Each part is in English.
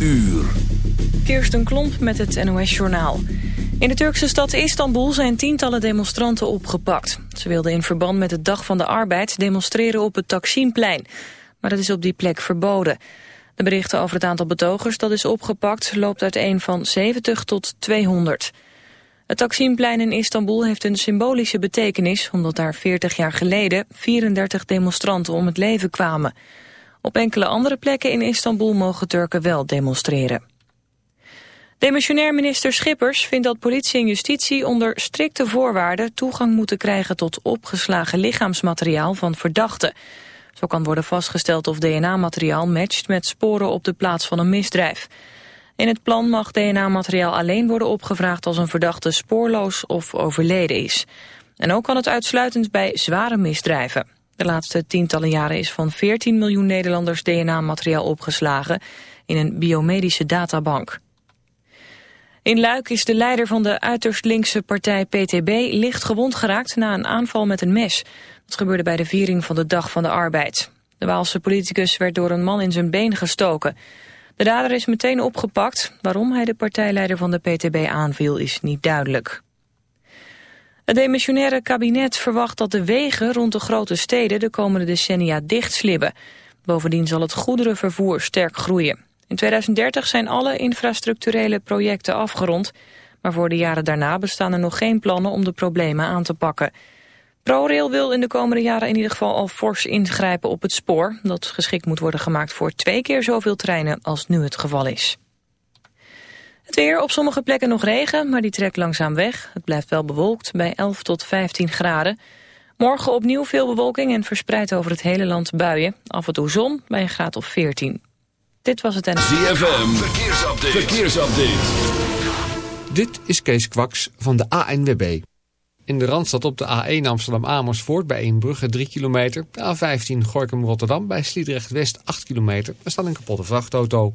uur. Kirsten Klomp met het NOS-journaal. In de Turkse stad Istanbul zijn tientallen demonstranten opgepakt. Ze wilden in verband met de Dag van de Arbeid demonstreren op het Taksimplein. Maar dat is op die plek verboden. De berichten over het aantal betogers dat is opgepakt loopt uiteen van 70 tot 200. Het Taksimplein in Istanbul heeft een symbolische betekenis... omdat daar 40 jaar geleden 34 demonstranten om het leven kwamen. Op enkele andere plekken in Istanbul mogen Turken wel demonstreren. Demissionair minister Schippers vindt dat politie en justitie onder strikte voorwaarden toegang moeten krijgen tot opgeslagen lichaamsmateriaal van verdachten. Zo kan worden vastgesteld of DNA-materiaal matcht met sporen op de plaats van een misdrijf. In het plan mag DNA-materiaal alleen worden opgevraagd als een verdachte spoorloos of overleden is. En ook kan het uitsluitend bij zware misdrijven. De laatste tientallen jaren is van 14 miljoen Nederlanders DNA-materiaal opgeslagen in een biomedische databank. In Luik is de leider van de uiterst linkse partij PTB licht gewond geraakt na een aanval met een mes. Dat gebeurde bij de viering van de Dag van de Arbeid. De Waalse politicus werd door een man in zijn been gestoken. De dader is meteen opgepakt. Waarom hij de partijleider van de PTB aanviel is niet duidelijk. Het demissionaire kabinet verwacht dat de wegen rond de grote steden de komende decennia dichtslibben. Bovendien zal het goederenvervoer sterk groeien. In 2030 zijn alle infrastructurele projecten afgerond, maar voor de jaren daarna bestaan er nog geen plannen om de problemen aan te pakken. ProRail wil in de komende jaren in ieder geval al fors ingrijpen op het spoor, dat geschikt moet worden gemaakt voor twee keer zoveel treinen als nu het geval is. Het weer, op sommige plekken nog regen, maar die trekt langzaam weg. Het blijft wel bewolkt bij 11 tot 15 graden. Morgen opnieuw veel bewolking en verspreid over het hele land buien. Af en toe zon bij een graad of 14. Dit was het en... ZFM, verkeersupdate. verkeersupdate. Dit is Kees Kwaks van de ANWB. In de Randstad op de A1 Amsterdam-Amersfoort bij Eembrugge 3 kilometer. De A15 Gorkum-Rotterdam bij Sliedrecht-West 8 kilometer. Er staat een kapotte vrachtauto.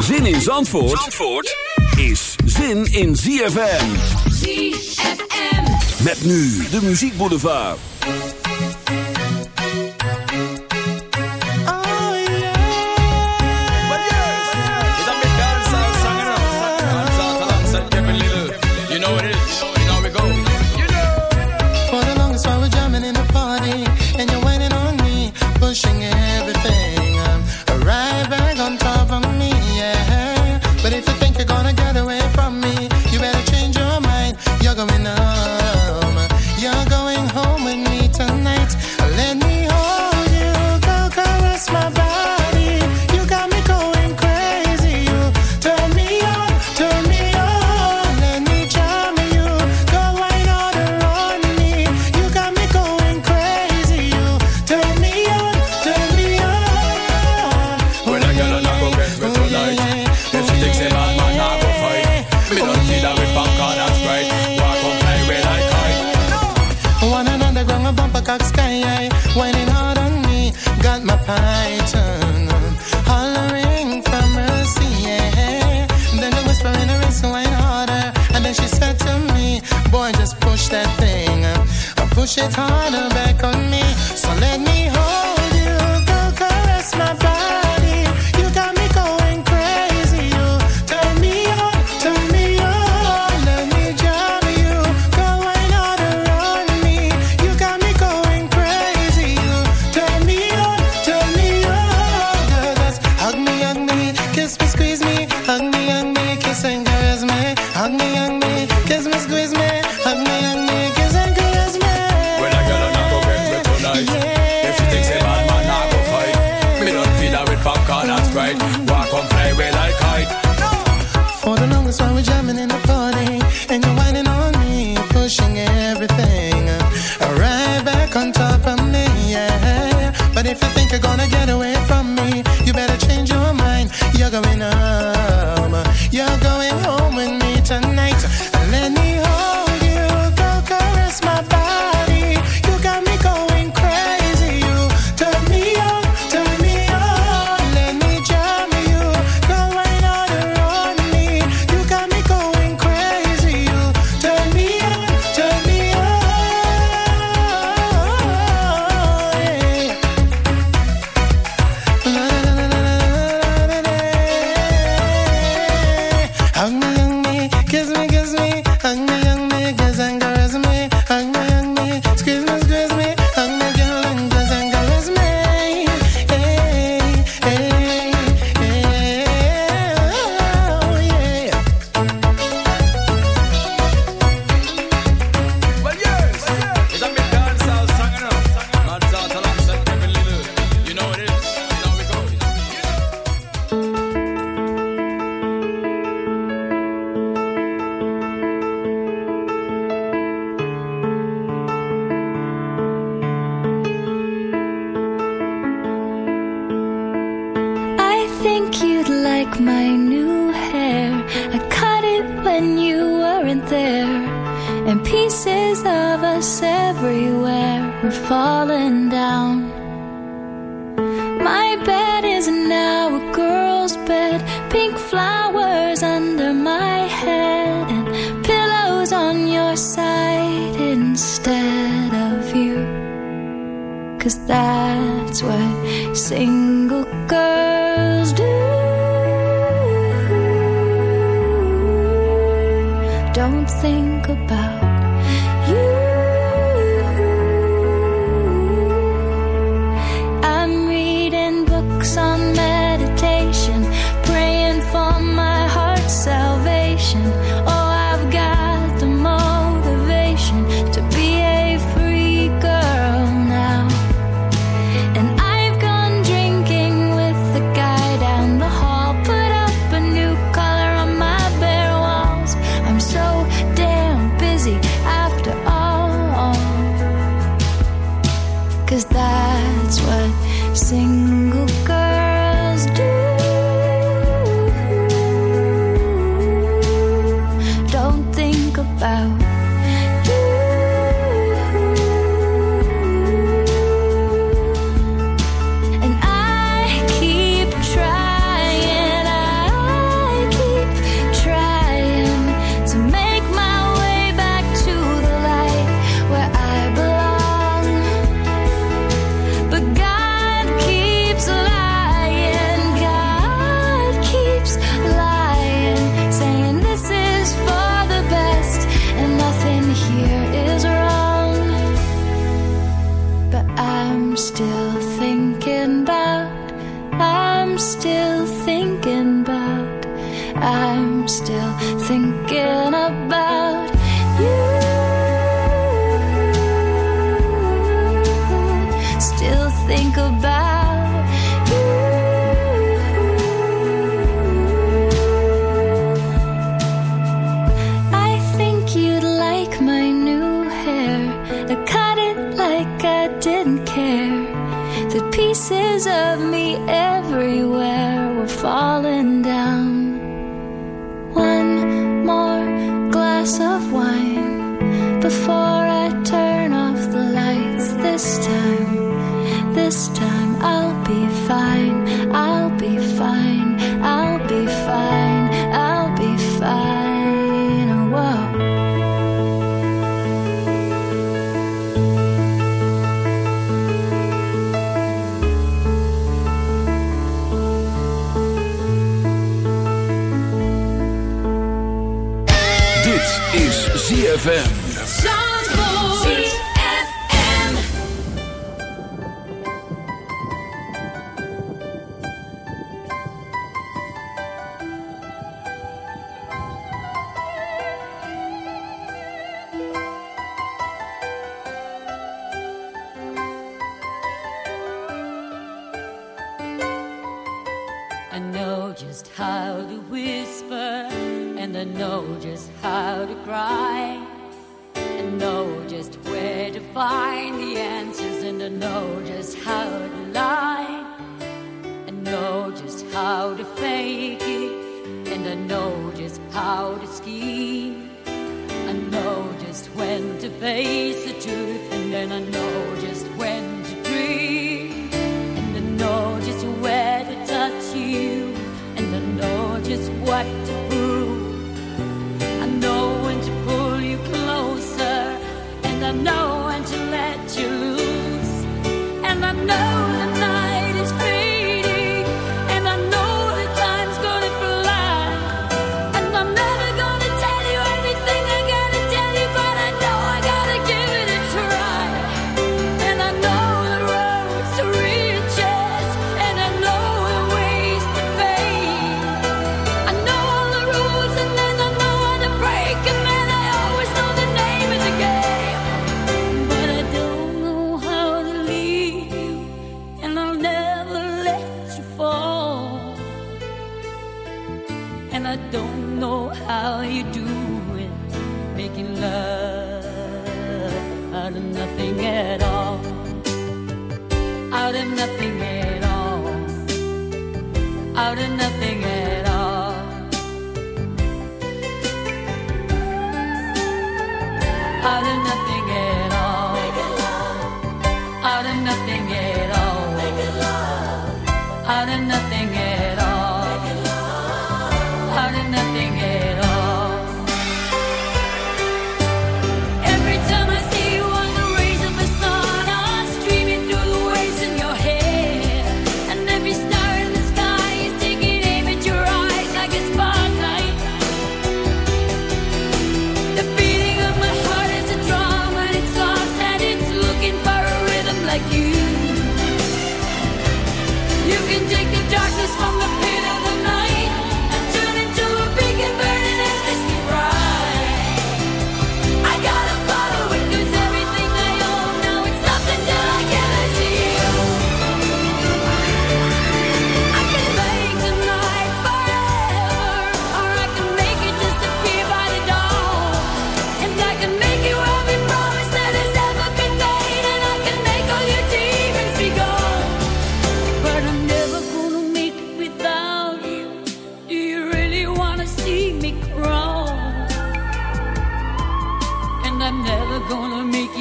Zin in Zandvoort, Zandvoort is zin in ZFM. ZFM. Met nu de muziekboulevard. You know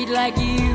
like you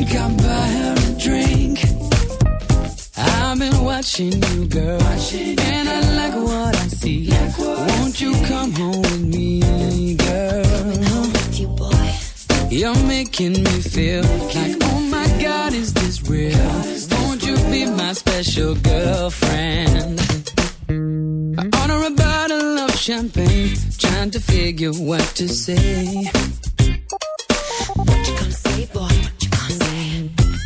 I think I'll buy her a drink. I've been watching you, girl, and I like what I see. Won't you come home with me, girl? With You're making me feel like, oh my God, is this real? Won't you be my special girlfriend? I order a bottle of champagne, trying to figure what to say. What you gonna say, boy?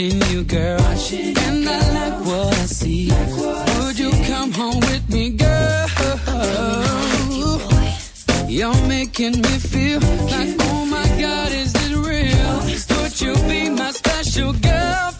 watching you, girl, and I like what I see. Would you come home with me, girl? You're making me feel like, oh my God, is this real? Would you be my special girlfriend,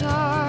Glass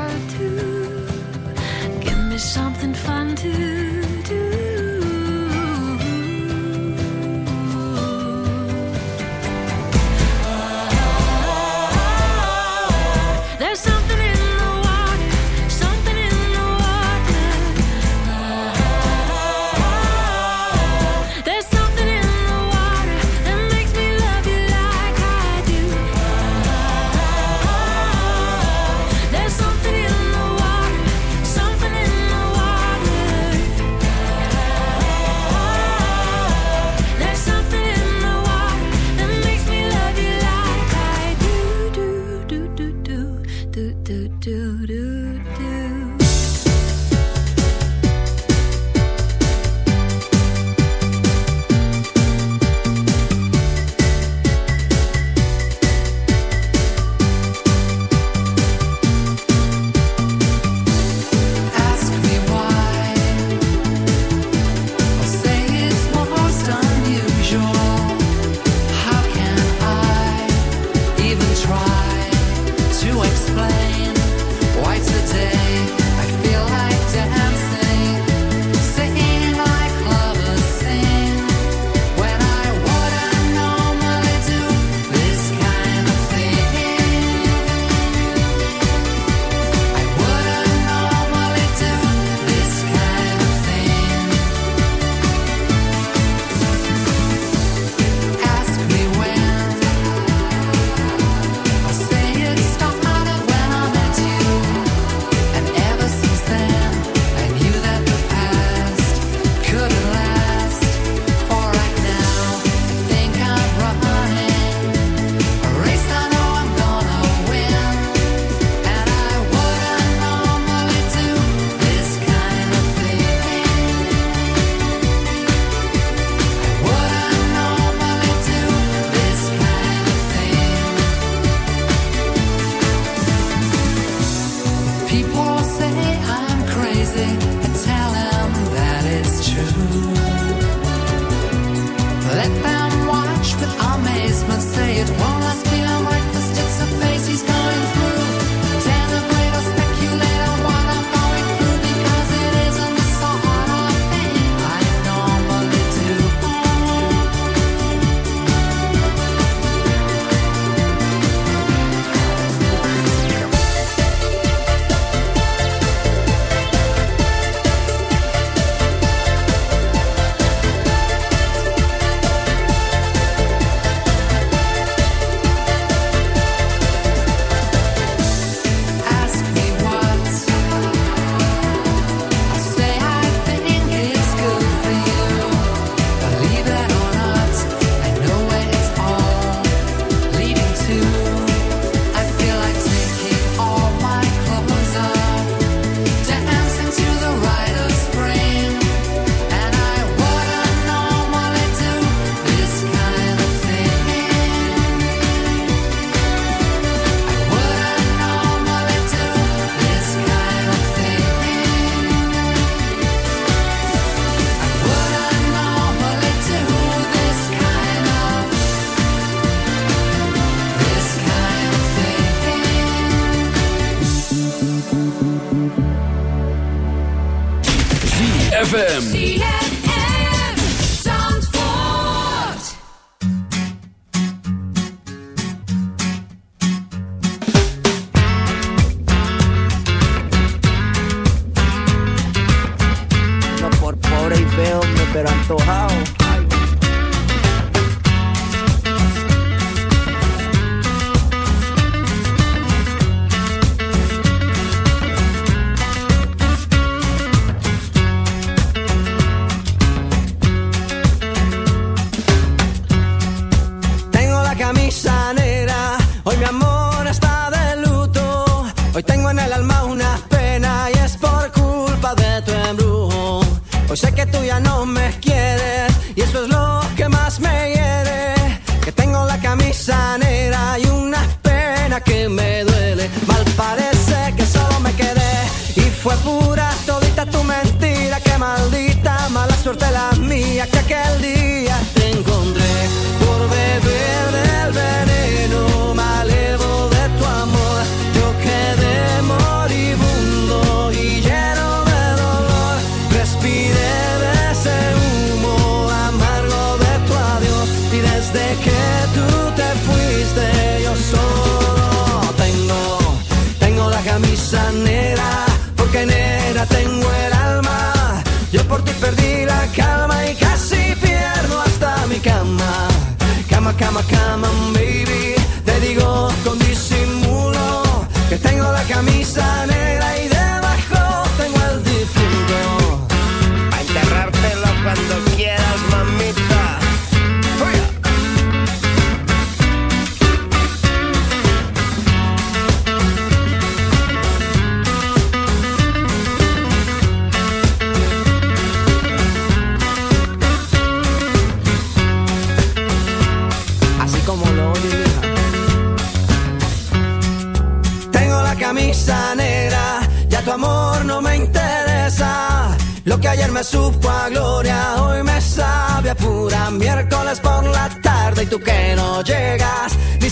ZFM.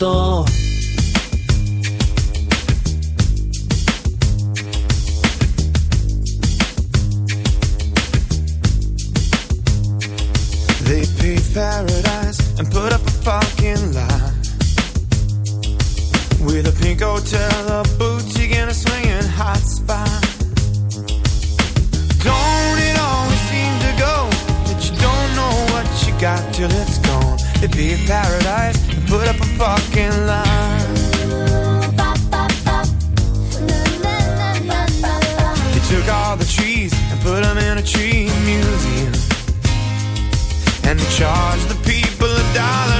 difunto. They paved paradise and put up a fucking lie. With a pink hotel, a boutique, and a swinging hot spot. Don't it always seem to go that you don't know what you got till it's gone? Paved paradise fucking lie. They took all the trees and put them in a tree museum. And they charge the people a dollar